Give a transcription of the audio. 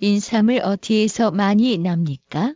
인삼을 어디에서 많이 납니까?